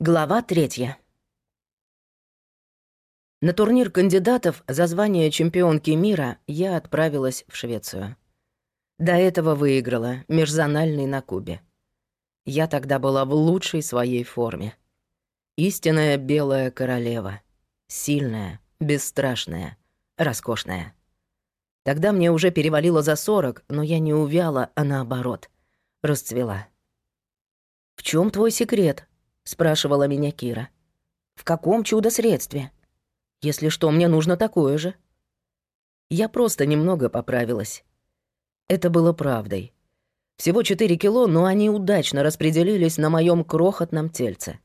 Глава третья. На турнир кандидатов за звание чемпионки мира я отправилась в Швецию. До этого выиграла межзональный на Кубе. Я тогда была в лучшей своей форме. Истинная белая королева. Сильная, бесстрашная, роскошная. Тогда мне уже перевалило за сорок, но я не увяла, а наоборот, расцвела. «В чем твой секрет?» — спрашивала меня Кира. «В каком чудо-средстве? Если что, мне нужно такое же». Я просто немного поправилась. Это было правдой. Всего 4 кило, но они удачно распределились на моем крохотном тельце.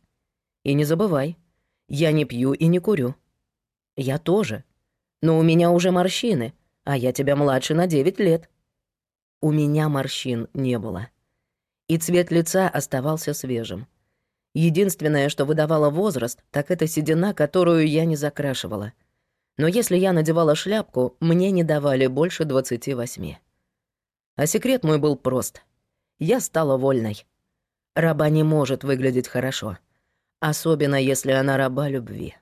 И не забывай, я не пью и не курю. Я тоже. Но у меня уже морщины, а я тебя младше на 9 лет. У меня морщин не было. И цвет лица оставался свежим. Единственное, что выдавало возраст, так это седина, которую я не закрашивала. Но если я надевала шляпку, мне не давали больше двадцати восьми. А секрет мой был прост. Я стала вольной. Раба не может выглядеть хорошо. Особенно, если она раба любви.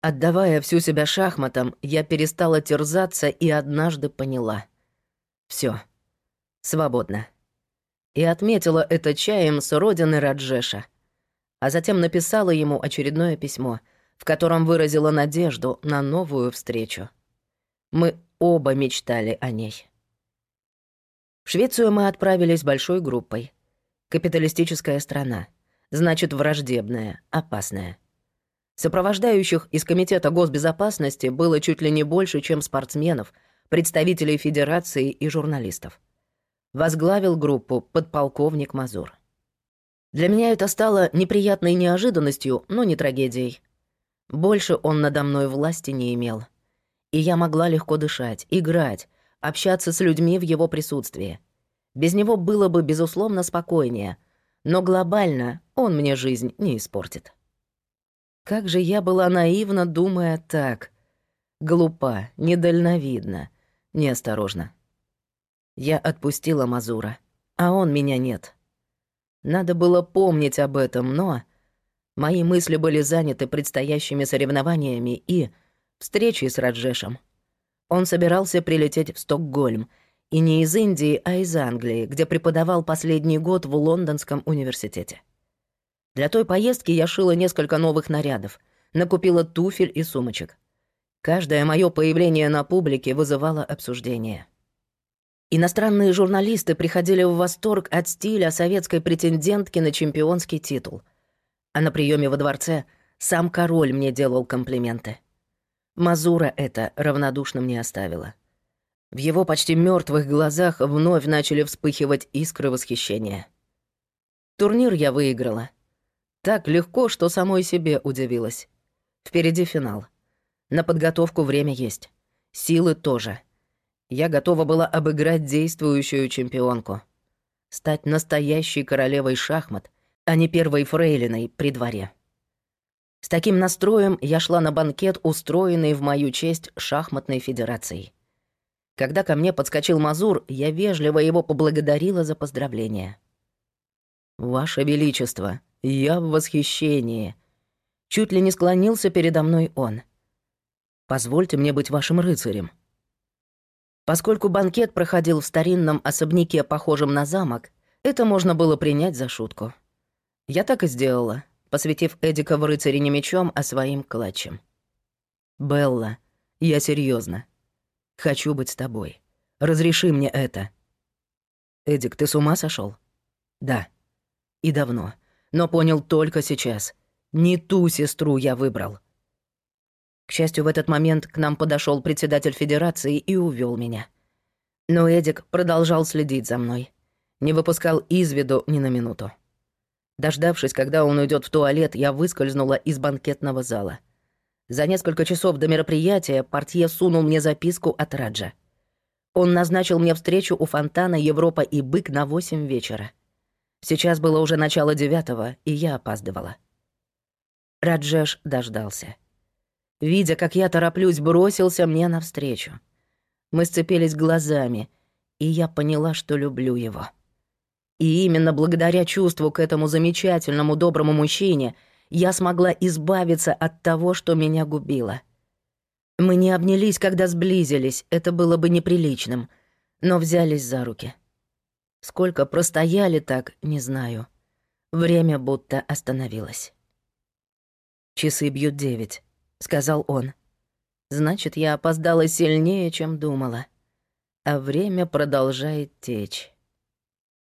Отдавая всю себя шахматам, я перестала терзаться и однажды поняла. Все, свободно. И отметила это чаем с родины Раджеша — а затем написала ему очередное письмо, в котором выразила надежду на новую встречу. Мы оба мечтали о ней. В Швецию мы отправились большой группой. Капиталистическая страна. Значит, враждебная, опасная. Сопровождающих из Комитета госбезопасности было чуть ли не больше, чем спортсменов, представителей федерации и журналистов. Возглавил группу подполковник Мазур. Для меня это стало неприятной неожиданностью, но не трагедией. Больше он надо мной власти не имел. И я могла легко дышать, играть, общаться с людьми в его присутствии. Без него было бы, безусловно, спокойнее, но глобально он мне жизнь не испортит. Как же я была наивна, думая так. Глупа, недальновидна, неосторожна. Я отпустила Мазура, а он меня нет. Надо было помнить об этом, но... Мои мысли были заняты предстоящими соревнованиями и встречей с Раджешем. Он собирался прилететь в Стокгольм, и не из Индии, а из Англии, где преподавал последний год в Лондонском университете. Для той поездки я шила несколько новых нарядов, накупила туфель и сумочек. Каждое мое появление на публике вызывало обсуждение. Иностранные журналисты приходили в восторг от стиля советской претендентки на чемпионский титул. А на приеме во дворце сам король мне делал комплименты. Мазура это равнодушным не оставила. В его почти мертвых глазах вновь начали вспыхивать искры восхищения. Турнир я выиграла. Так легко, что самой себе удивилась. Впереди финал. На подготовку время есть. Силы тоже — я готова была обыграть действующую чемпионку. Стать настоящей королевой шахмат, а не первой фрейлиной при дворе. С таким настроем я шла на банкет, устроенный в мою честь шахматной федерацией. Когда ко мне подскочил Мазур, я вежливо его поблагодарила за поздравление. «Ваше Величество, я в восхищении!» Чуть ли не склонился передо мной он. «Позвольте мне быть вашим рыцарем». Поскольку банкет проходил в старинном особняке, похожем на замок, это можно было принять за шутку. Я так и сделала, посвятив Эдика в рыцаре не мечом, а своим клатчем. «Белла, я серьезно. Хочу быть с тобой. Разреши мне это». «Эдик, ты с ума сошел? «Да. И давно. Но понял только сейчас. Не ту сестру я выбрал. К счастью, в этот момент к нам подошел председатель Федерации и увел меня. Но Эдик продолжал следить за мной. Не выпускал из виду ни на минуту. Дождавшись, когда он уйдет в туалет, я выскользнула из банкетного зала. За несколько часов до мероприятия портье сунул мне записку от Раджа. Он назначил мне встречу у фонтана «Европа и бык» на восемь вечера. Сейчас было уже начало девятого, и я опаздывала. Раджеш дождался видя, как я тороплюсь, бросился мне навстречу. Мы сцепились глазами, и я поняла, что люблю его. И именно благодаря чувству к этому замечательному доброму мужчине я смогла избавиться от того, что меня губило. Мы не обнялись, когда сблизились, это было бы неприличным, но взялись за руки. Сколько простояли так, не знаю. Время будто остановилось. «Часы бьют девять», — сказал он. «Значит, я опоздала сильнее, чем думала. А время продолжает течь.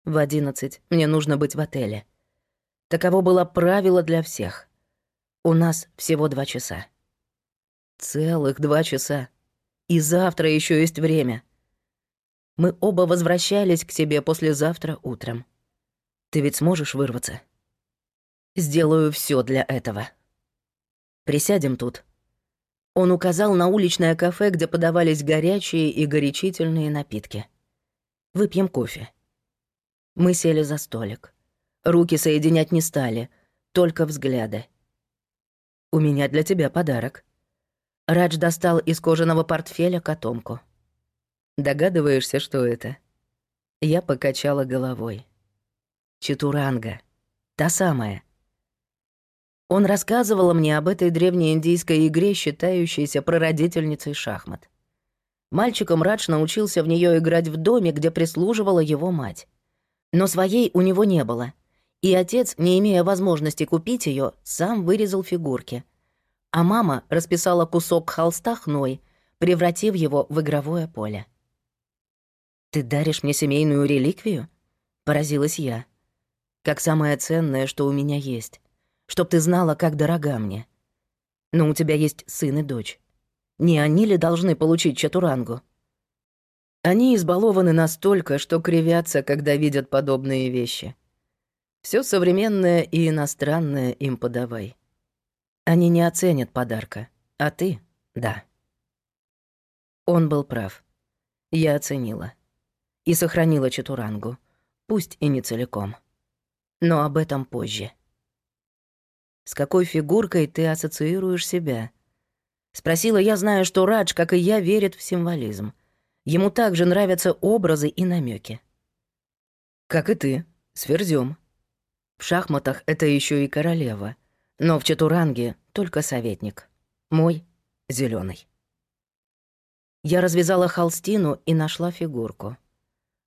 В одиннадцать мне нужно быть в отеле. Таково было правило для всех. У нас всего два часа. Целых два часа. И завтра еще есть время. Мы оба возвращались к себе послезавтра утром. Ты ведь сможешь вырваться? Сделаю все для этого. Присядем тут». Он указал на уличное кафе, где подавались горячие и горячительные напитки. «Выпьем кофе». Мы сели за столик. Руки соединять не стали, только взгляды. «У меня для тебя подарок». Радж достал из кожаного портфеля котомку. «Догадываешься, что это?» Я покачала головой. «Чатуранга. Та самая». Он рассказывал мне об этой древней индийской игре, считающейся прародительницей шахмат. Мальчиком Радж научился в нее играть в доме, где прислуживала его мать. Но своей у него не было, и отец, не имея возможности купить ее, сам вырезал фигурки. А мама расписала кусок холста хной, превратив его в игровое поле. «Ты даришь мне семейную реликвию?» — поразилась я. «Как самое ценное, что у меня есть» чтоб ты знала, как дорога мне. Но у тебя есть сын и дочь. Не они ли должны получить чатурангу? Они избалованы настолько, что кривятся, когда видят подобные вещи. Все современное и иностранное им подавай. Они не оценят подарка, а ты — да. Он был прав. Я оценила. И сохранила чатурангу, пусть и не целиком. Но об этом позже. С какой фигуркой ты ассоциируешь себя? Спросила я, зная, что Радж, как и я, верит в символизм. Ему также нравятся образы и намеки. Как и ты, с Верзём. В шахматах это еще и королева, но в чатуранге только советник. Мой — зеленый. Я развязала холстину и нашла фигурку.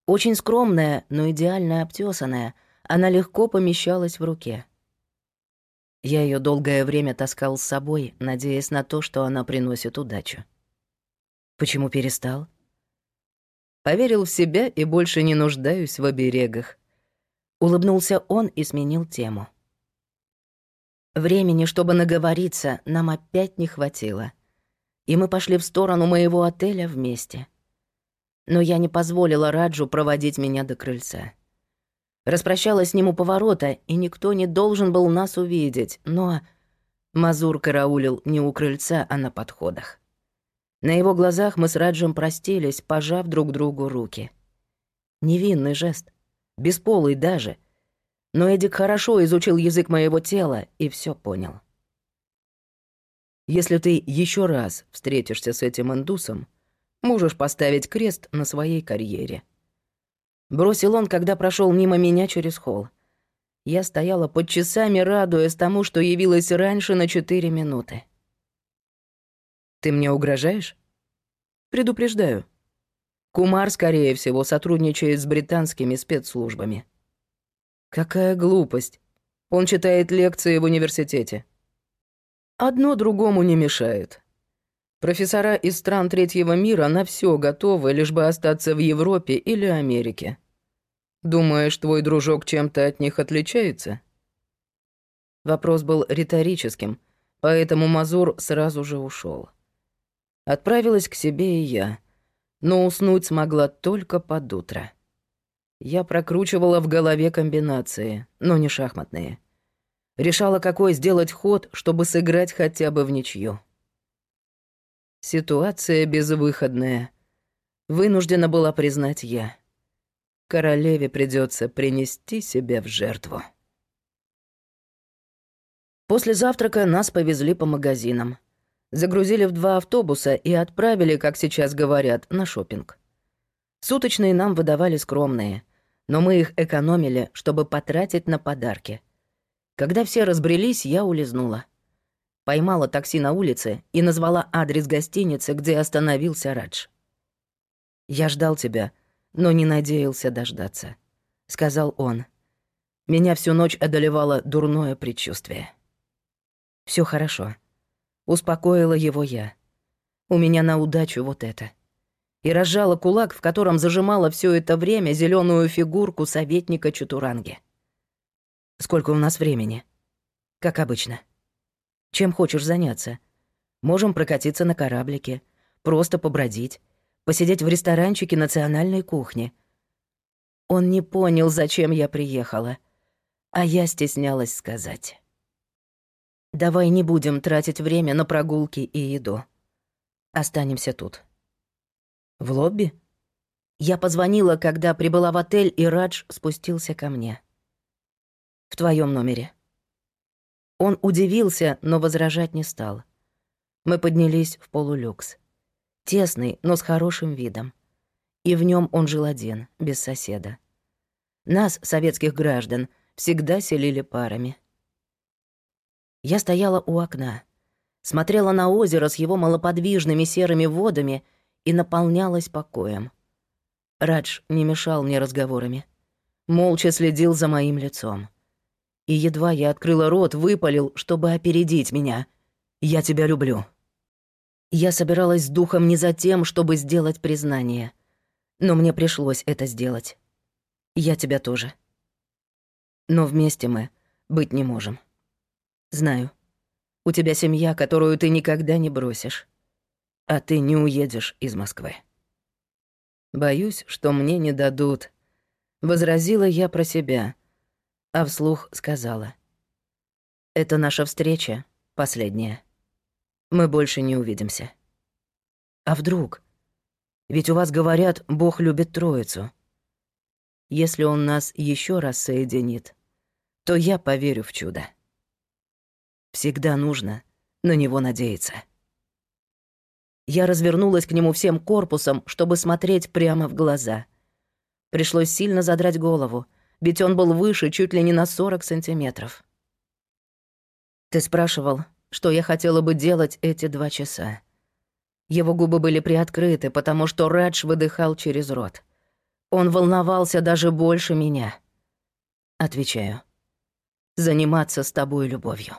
Очень скромная, но идеально обтесанная, она легко помещалась в руке. Я ее долгое время таскал с собой, надеясь на то, что она приносит удачу. Почему перестал? Поверил в себя и больше не нуждаюсь в оберегах. Улыбнулся он и сменил тему. Времени, чтобы наговориться, нам опять не хватило. И мы пошли в сторону моего отеля вместе. Но я не позволила Раджу проводить меня до крыльца. Распрощалась с ним у поворота, и никто не должен был нас увидеть, но... Мазур караулил не у крыльца, а на подходах. На его глазах мы с Раджем простились, пожав друг другу руки. Невинный жест, бесполый даже. Но Эдик хорошо изучил язык моего тела и все понял. Если ты еще раз встретишься с этим индусом, можешь поставить крест на своей карьере. Бросил он, когда прошел мимо меня через холл. Я стояла под часами, радуясь тому, что явилась раньше на четыре минуты. «Ты мне угрожаешь?» «Предупреждаю. Кумар, скорее всего, сотрудничает с британскими спецслужбами». «Какая глупость. Он читает лекции в университете». «Одно другому не мешает. Профессора из стран третьего мира на все готовы, лишь бы остаться в Европе или Америке. Думаешь, твой дружок чем-то от них отличается?» Вопрос был риторическим, поэтому Мазур сразу же ушел. Отправилась к себе и я, но уснуть смогла только под утро. Я прокручивала в голове комбинации, но не шахматные. Решала, какой сделать ход, чтобы сыграть хотя бы в ничью. Ситуация безвыходная. Вынуждена была признать я королеве придется принести себя в жертву. После завтрака нас повезли по магазинам. Загрузили в два автобуса и отправили, как сейчас говорят, на шопинг. Суточные нам выдавали скромные, Но мы их экономили, чтобы потратить на подарки. Когда все разбрелись, я улизнула. Поймала такси на улице и назвала адрес гостиницы, где остановился Радж. «Я ждал тебя, но не надеялся дождаться», — сказал он. Меня всю ночь одолевало дурное предчувствие. Все хорошо. Успокоила его я. У меня на удачу вот это. И разжала кулак, в котором зажимала все это время зеленую фигурку советника Чутуранги. Сколько у нас времени? Как обычно. Чем хочешь заняться? Можем прокатиться на кораблике, просто побродить, посидеть в ресторанчике национальной кухни. Он не понял, зачем я приехала, а я стеснялась сказать. Давай не будем тратить время на прогулки и еду. Останемся тут. В лобби? Я позвонила, когда прибыла в отель, и Радж спустился ко мне. В твоем номере. Он удивился, но возражать не стал. Мы поднялись в полулюкс. Тесный, но с хорошим видом. И в нем он жил один, без соседа. Нас, советских граждан, всегда селили парами. Я стояла у окна, смотрела на озеро с его малоподвижными серыми водами и наполнялась покоем. Радж не мешал мне разговорами. Молча следил за моим лицом и едва я открыла рот, выпалил, чтобы опередить меня. «Я тебя люблю». Я собиралась с духом не за тем, чтобы сделать признание. Но мне пришлось это сделать. Я тебя тоже. Но вместе мы быть не можем. Знаю. У тебя семья, которую ты никогда не бросишь. А ты не уедешь из Москвы. Боюсь, что мне не дадут. Возразила я про себя — а вслух сказала. «Это наша встреча, последняя. Мы больше не увидимся». «А вдруг? Ведь у вас говорят, Бог любит Троицу. Если Он нас еще раз соединит, то я поверю в чудо. Всегда нужно на Него надеяться». Я развернулась к нему всем корпусом, чтобы смотреть прямо в глаза. Пришлось сильно задрать голову — ведь он был выше чуть ли не на 40 сантиметров. Ты спрашивал, что я хотела бы делать эти два часа. Его губы были приоткрыты, потому что Радж выдыхал через рот. Он волновался даже больше меня. Отвечаю. Заниматься с тобой любовью.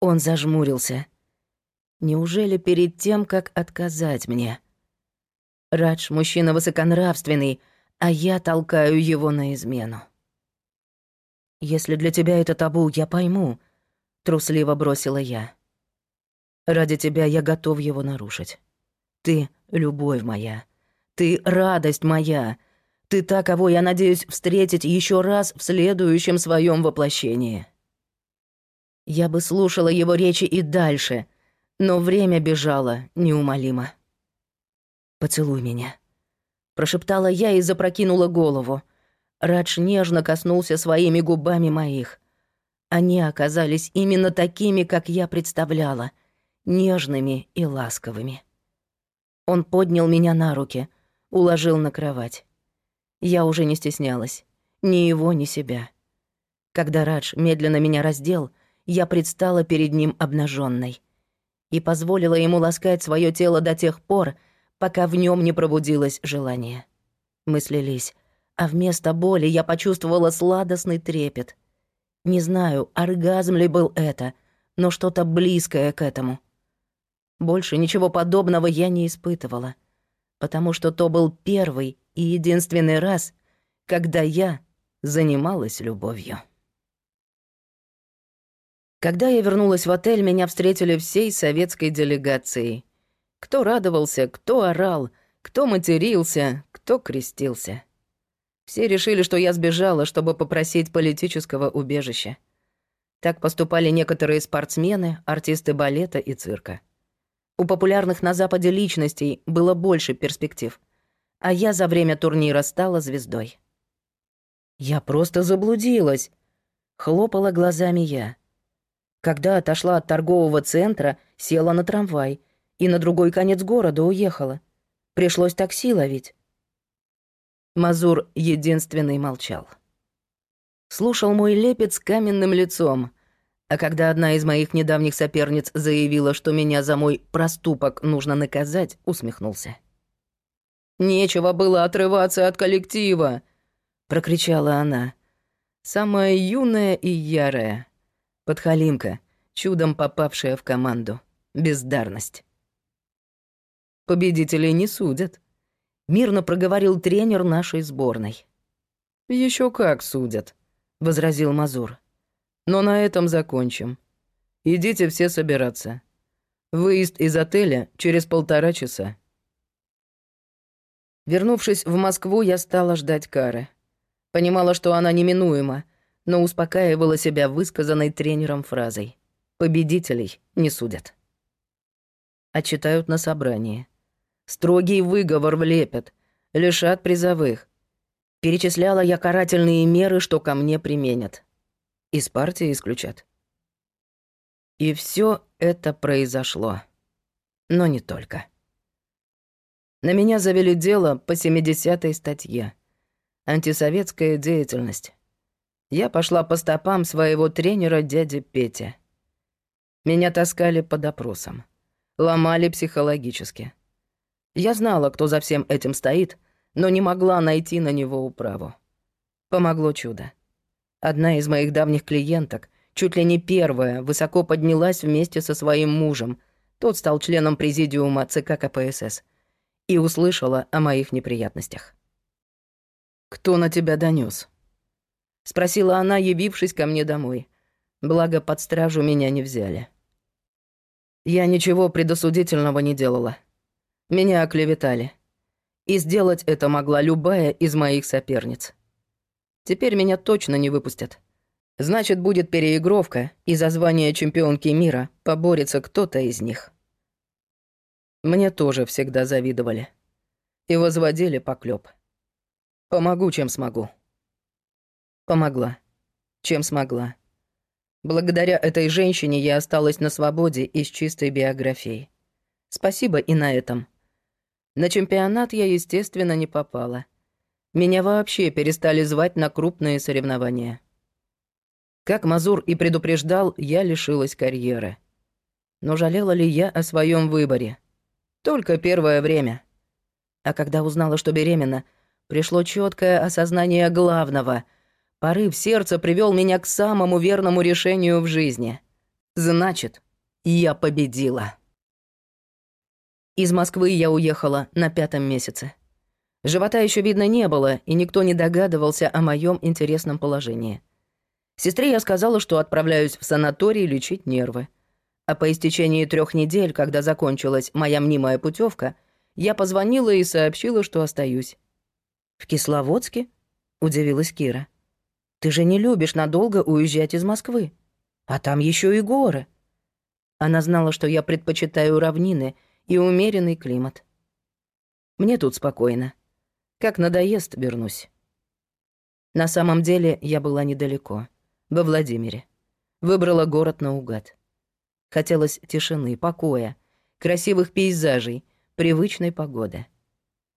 Он зажмурился. Неужели перед тем, как отказать мне? Радж — мужчина высоконравственный, а я толкаю его на измену. «Если для тебя это табу, я пойму», — трусливо бросила я. «Ради тебя я готов его нарушить. Ты — любовь моя. Ты — радость моя. Ты та, кого я надеюсь встретить еще раз в следующем своем воплощении». Я бы слушала его речи и дальше, но время бежало неумолимо. «Поцелуй меня», прошептала я и запрокинула голову. Радж нежно коснулся своими губами моих. Они оказались именно такими, как я представляла, нежными и ласковыми. Он поднял меня на руки, уложил на кровать. Я уже не стеснялась, ни его, ни себя. Когда Радж медленно меня раздел, я предстала перед ним обнаженной и позволила ему ласкать свое тело до тех пор, пока в нем не пробудилось желание. Мы слились, а вместо боли я почувствовала сладостный трепет. Не знаю, оргазм ли был это, но что-то близкое к этому. Больше ничего подобного я не испытывала, потому что то был первый и единственный раз, когда я занималась любовью. Когда я вернулась в отель, меня встретили всей советской делегацией. Кто радовался, кто орал, кто матерился, кто крестился. Все решили, что я сбежала, чтобы попросить политического убежища. Так поступали некоторые спортсмены, артисты балета и цирка. У популярных на Западе личностей было больше перспектив, а я за время турнира стала звездой. «Я просто заблудилась», — хлопала глазами я. Когда отошла от торгового центра, села на трамвай — и на другой конец города уехала. Пришлось такси ловить. Мазур единственный молчал. Слушал мой лепет с каменным лицом, а когда одна из моих недавних соперниц заявила, что меня за мой проступок нужно наказать, усмехнулся. «Нечего было отрываться от коллектива!» — прокричала она. «Самая юная и ярая. Подхалимка, чудом попавшая в команду. Бездарность». «Победителей не судят», — мирно проговорил тренер нашей сборной. Еще как судят», — возразил Мазур. Но на этом закончим. Идите все собираться. Выезд из отеля через полтора часа. Вернувшись в Москву, я стала ждать Кары. Понимала, что она неминуема, но успокаивала себя высказанной тренером фразой. «Победителей не судят». Отчитают на собрании. Строгий выговор влепят, лишат призовых. Перечисляла я карательные меры, что ко мне применят. Из партии исключат. И все это произошло. Но не только. На меня завели дело по 70-й статье. Антисоветская деятельность. Я пошла по стопам своего тренера дяди Петя. Меня таскали по допросам. Ломали психологически. Я знала, кто за всем этим стоит, но не могла найти на него управу. Помогло чудо. Одна из моих давних клиенток, чуть ли не первая, высоко поднялась вместе со своим мужем. Тот стал членом президиума ЦК КПСС. И услышала о моих неприятностях. «Кто на тебя донес? Спросила она, явившись ко мне домой. Благо, под стражу меня не взяли. Я ничего предосудительного не делала. Меня оклеветали. И сделать это могла любая из моих соперниц. Теперь меня точно не выпустят. Значит, будет переигровка, и за звание чемпионки мира поборется кто-то из них. Мне тоже всегда завидовали. И возводили поклёб. Помогу, чем смогу. Помогла. Чем смогла. Благодаря этой женщине я осталась на свободе и с чистой биографией. Спасибо и на этом. На чемпионат я, естественно, не попала — меня вообще перестали звать на крупные соревнования. Как Мазур и предупреждал, я лишилась карьеры. Но жалела ли я о своем выборе? Только первое время. А когда узнала, что беременна, пришло четкое осознание главного. Порыв сердца привел меня к самому верному решению в жизни. Значит, я победила. Из Москвы я уехала на пятом месяце. Живота еще видно не было, и никто не догадывался о моем интересном положении. Сестре я сказала, что отправляюсь в санаторий лечить нервы. А по истечении трех недель, когда закончилась моя мнимая путевка, я позвонила и сообщила, что остаюсь. «В Кисловодске?» — удивилась Кира. «Ты же не любишь надолго уезжать из Москвы. А там еще и горы». Она знала, что я предпочитаю равнины и умеренный климат. Мне тут спокойно. Как надоест, вернусь. На самом деле я была недалеко, во Владимире. Выбрала город наугад. Хотелось тишины, покоя, красивых пейзажей, привычной погоды.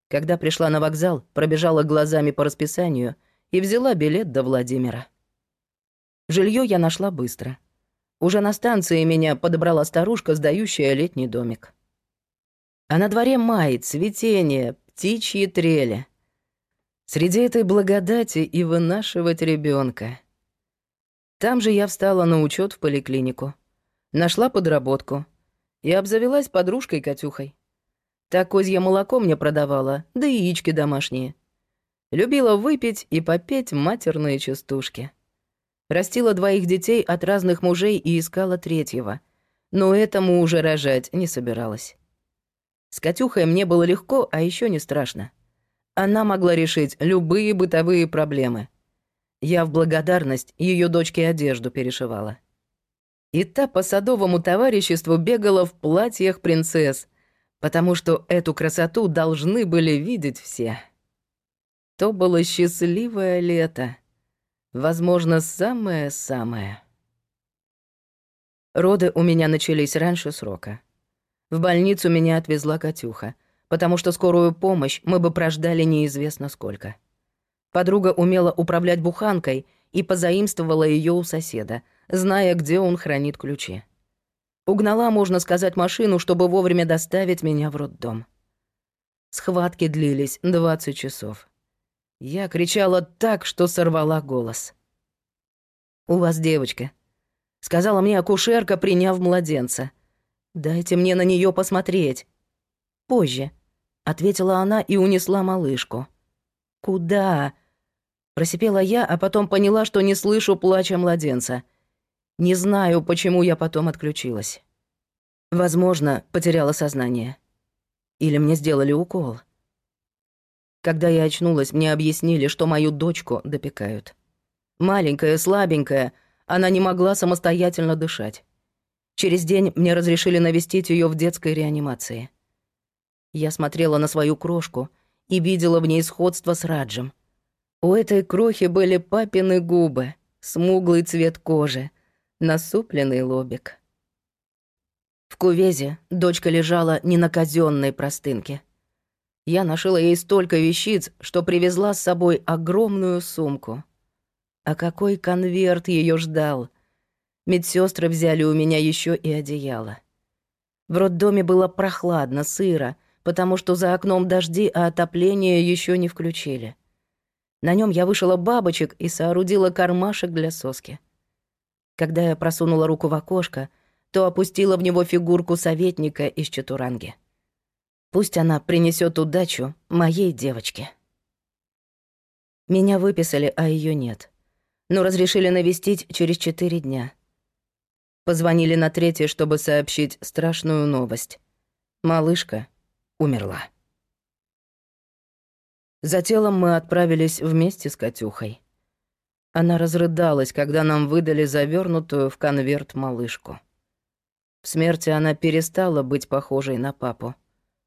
Когда пришла на вокзал, пробежала глазами по расписанию и взяла билет до Владимира. Жилье я нашла быстро. Уже на станции меня подобрала старушка, сдающая летний домик. А на дворе май, цветение, птичьи трели. Среди этой благодати и вынашивать ребенка. Там же я встала на учет в поликлинику. Нашла подработку. И обзавелась подружкой Катюхой. Так козье молоко мне продавала, да и яички домашние. Любила выпить и попеть матерные частушки. Растила двоих детей от разных мужей и искала третьего. Но этому уже рожать не собиралась. С Катюхой мне было легко, а еще не страшно. Она могла решить любые бытовые проблемы. Я в благодарность ее дочке одежду перешивала. И та по садовому товариществу бегала в платьях принцесс, потому что эту красоту должны были видеть все. То было счастливое лето. Возможно, самое-самое. Роды у меня начались раньше срока. В больницу меня отвезла Катюха — потому что скорую помощь мы бы прождали неизвестно сколько. Подруга умела управлять буханкой и позаимствовала ее у соседа, зная, где он хранит ключи. Угнала, можно сказать, машину, чтобы вовремя доставить меня в роддом. Схватки длились 20 часов. Я кричала так, что сорвала голос. «У вас девочка», — сказала мне акушерка, приняв младенца. «Дайте мне на нее посмотреть». «Позже», — ответила она и унесла малышку. «Куда?» — просипела я, а потом поняла, что не слышу плача младенца. Не знаю, почему я потом отключилась. Возможно, потеряла сознание. Или мне сделали укол. Когда я очнулась, мне объяснили, что мою дочку допекают. Маленькая, слабенькая, она не могла самостоятельно дышать. Через день мне разрешили навестить ее в детской реанимации. Я смотрела на свою крошку и видела в ней сходство с Раджем. У этой крохи были папины губы, смуглый цвет кожи, насупленный лобик. В кувезе дочка лежала не на казенной простынке. Я нашила ей столько вещиц, что привезла с собой огромную сумку. А какой конверт ее ждал! Медсестры взяли у меня еще и одеяло. В роддоме было прохладно, сыро, потому что за окном дожди, а отопление еще не включили. На нем я вышила бабочек и соорудила кармашек для соски. Когда я просунула руку в окошко, то опустила в него фигурку советника из Чатуранги. Пусть она принесет удачу моей девочке. Меня выписали, а ее нет. Но разрешили навестить через четыре дня. Позвонили на третий, чтобы сообщить страшную новость. Малышка умерла. За телом мы отправились вместе с Катюхой. Она разрыдалась, когда нам выдали завернутую в конверт малышку. В смерти она перестала быть похожей на папу,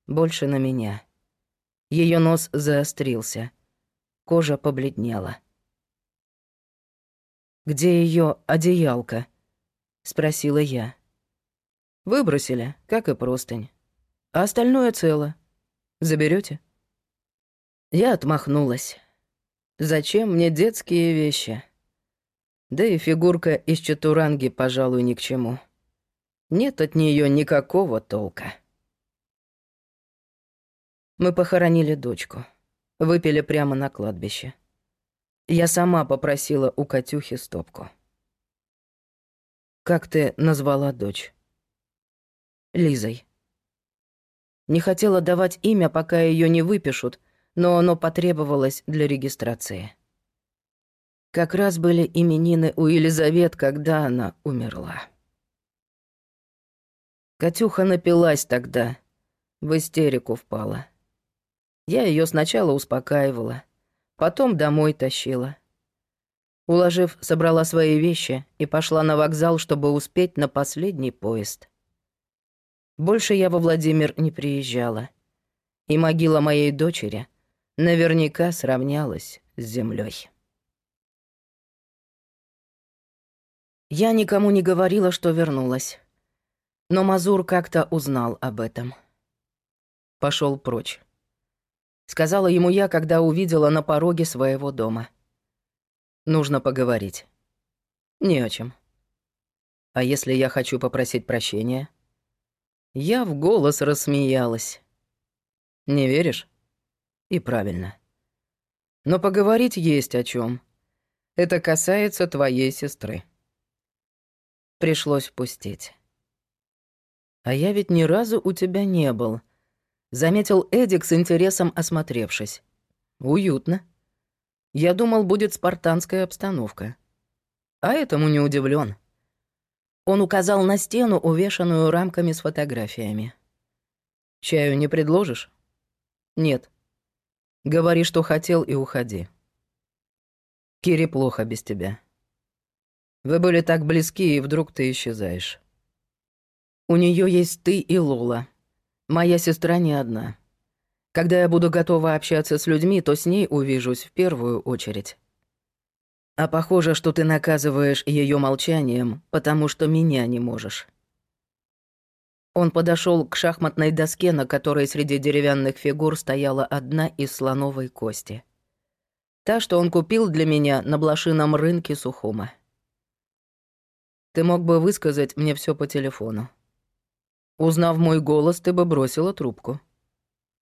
больше на меня. Ее нос заострился, кожа побледнела. «Где ее одеялка?» — спросила я. «Выбросили, как и простынь. А остальное цело. Заберете? Я отмахнулась. Зачем мне детские вещи? Да и фигурка из чатуранги, пожалуй, ни к чему. Нет от нее никакого толка. Мы похоронили дочку. Выпили прямо на кладбище. Я сама попросила у Катюхи стопку. «Как ты назвала дочь?» «Лизой». Не хотела давать имя, пока ее не выпишут, но оно потребовалось для регистрации. Как раз были именины у Елизавет, когда она умерла. Катюха напилась тогда, в истерику впала. Я ее сначала успокаивала, потом домой тащила. Уложив, собрала свои вещи и пошла на вокзал, чтобы успеть на последний поезд. Больше я во Владимир не приезжала. И могила моей дочери наверняка сравнялась с землей. Я никому не говорила, что вернулась. Но Мазур как-то узнал об этом. Пошел прочь. Сказала ему я, когда увидела на пороге своего дома. Нужно поговорить. Не о чем. А если я хочу попросить прощения? Я в голос рассмеялась. Не веришь? И правильно. Но поговорить есть о чем. Это касается твоей сестры. Пришлось впустить. А я ведь ни разу у тебя не был. Заметил Эдик с интересом осмотревшись. Уютно. Я думал, будет спартанская обстановка. А этому не удивлен. Он указал на стену, увешанную рамками с фотографиями. «Чаю не предложишь?» «Нет. Говори, что хотел, и уходи. Кире плохо без тебя. Вы были так близки, и вдруг ты исчезаешь. У нее есть ты и Лола. Моя сестра не одна. Когда я буду готова общаться с людьми, то с ней увижусь в первую очередь. А похоже, что ты наказываешь ее молчанием, потому что меня не можешь. Он подошел к шахматной доске, на которой среди деревянных фигур стояла одна из слоновой кости. Та, что он купил для меня на блошином рынке Сухума. Ты мог бы высказать мне все по телефону. Узнав мой голос, ты бы бросила трубку.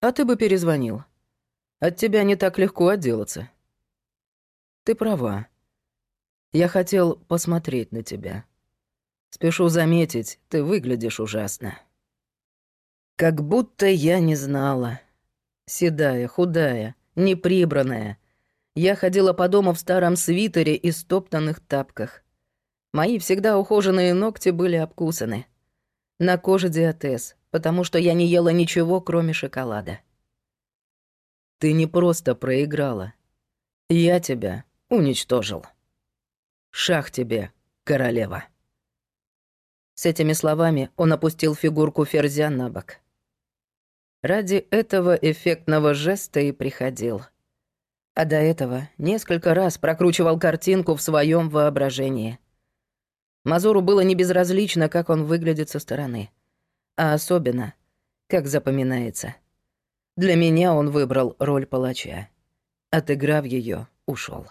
А ты бы перезвонил. От тебя не так легко отделаться. Ты права. Я хотел посмотреть на тебя. Спешу заметить, ты выглядишь ужасно. Как будто я не знала. Седая, худая, неприбранная. Я ходила по дому в старом свитере и стоптанных тапках. Мои всегда ухоженные ногти были обкусаны. На коже диатез, потому что я не ела ничего, кроме шоколада. Ты не просто проиграла. Я тебя уничтожил. Шах тебе, королева. С этими словами он опустил фигурку ферзя на бок. Ради этого эффектного жеста и приходил. А до этого несколько раз прокручивал картинку в своем воображении. Мазуру было не безразлично, как он выглядит со стороны. А особенно, как запоминается. Для меня он выбрал роль палача. Отыграв ее, ушел.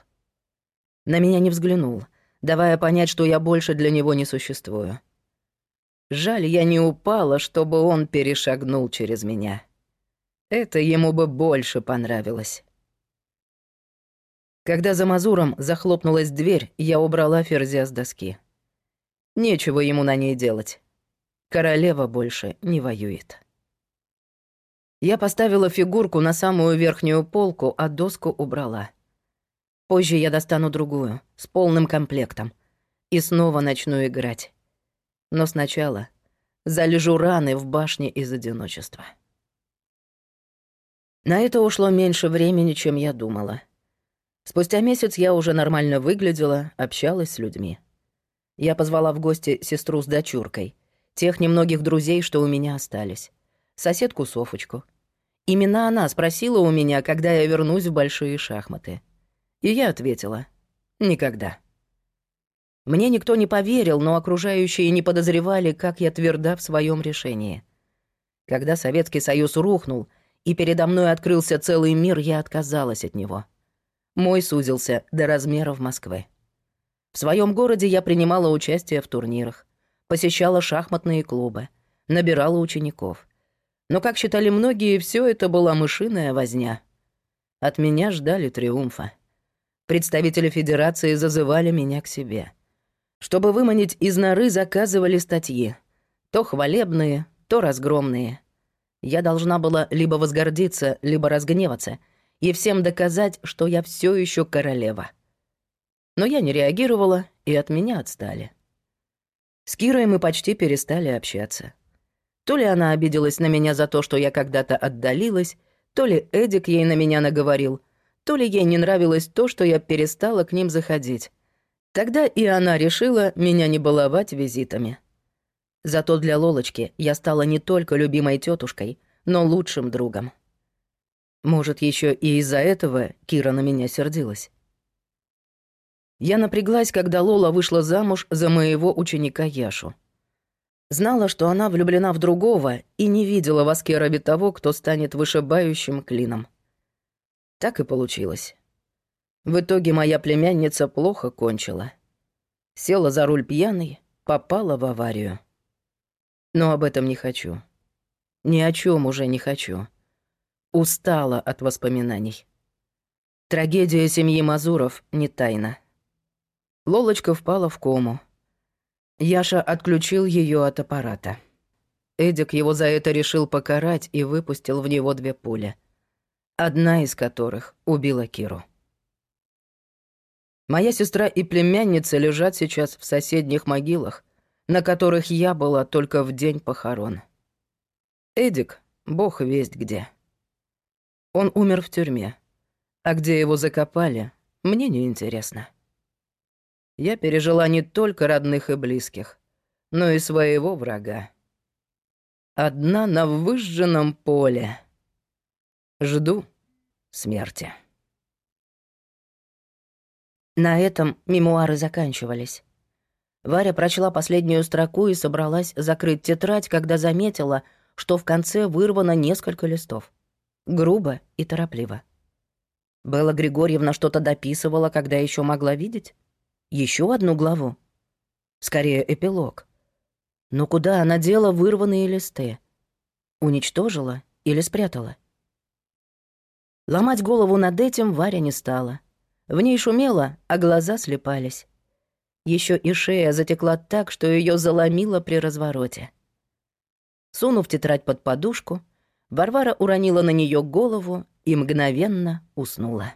На меня не взглянул, давая понять, что я больше для него не существую. Жаль, я не упала, чтобы он перешагнул через меня. Это ему бы больше понравилось. Когда за Мазуром захлопнулась дверь, я убрала ферзя с доски. Нечего ему на ней делать. Королева больше не воюет. Я поставила фигурку на самую верхнюю полку, а доску убрала. Позже я достану другую, с полным комплектом. И снова начну играть. Но сначала залежу раны в башне из одиночества. На это ушло меньше времени, чем я думала. Спустя месяц я уже нормально выглядела, общалась с людьми. Я позвала в гости сестру с дочуркой, тех немногих друзей, что у меня остались, соседку Софочку. Именно она спросила у меня, когда я вернусь в большие шахматы. И я ответила «Никогда». Мне никто не поверил, но окружающие не подозревали, как я тверда в своем решении. Когда Советский Союз рухнул, и передо мной открылся целый мир, я отказалась от него. Мой сузился до размеров Москвы. В своем городе я принимала участие в турнирах, посещала шахматные клубы, набирала учеников. Но, как считали многие, все это была мышиная возня. От меня ждали триумфа. Представители Федерации зазывали меня к себе. Чтобы выманить из норы, заказывали статьи. То хвалебные, то разгромные. Я должна была либо возгордиться, либо разгневаться и всем доказать, что я все еще королева. Но я не реагировала, и от меня отстали. С Кирой мы почти перестали общаться. То ли она обиделась на меня за то, что я когда-то отдалилась, то ли Эдик ей на меня наговорил, то ли ей не нравилось то, что я перестала к ним заходить. Тогда и она решила меня не баловать визитами. Зато для Лолочки я стала не только любимой тетушкой, но лучшим другом. Может, еще и из-за этого Кира на меня сердилась. Я напряглась, когда Лола вышла замуж за моего ученика Яшу. Знала, что она влюблена в другого, и не видела в Аскерове того, кто станет вышибающим клином. Так и получилось. В итоге моя племянница плохо кончила. Села за руль пьяной, попала в аварию. Но об этом не хочу. Ни о чем уже не хочу. Устала от воспоминаний. Трагедия семьи Мазуров не тайна. Лолочка впала в кому. Яша отключил ее от аппарата. Эдик его за это решил покарать и выпустил в него две пули. Одна из которых убила Киру. Моя сестра и племянница лежат сейчас в соседних могилах, на которых я была только в день похорон. Эдик, бог весть где. Он умер в тюрьме. А где его закопали, мне не интересно я пережила не только родных и близких, но и своего врага. Одна на выжженном поле. Жду смерти. На этом мемуары заканчивались. Варя прочла последнюю строку и собралась закрыть тетрадь, когда заметила, что в конце вырвано несколько листов. Грубо и торопливо. Белла Григорьевна что-то дописывала, когда еще могла видеть? Еще одну главу? Скорее, эпилог. Но куда она дела вырванные листы? Уничтожила или спрятала? Ломать голову над этим Варя не стала. В ней шумело, а глаза слепались. Еще и шея затекла так, что ее заломило при развороте. Сунув тетрадь под подушку, Варвара уронила на нее голову и мгновенно уснула.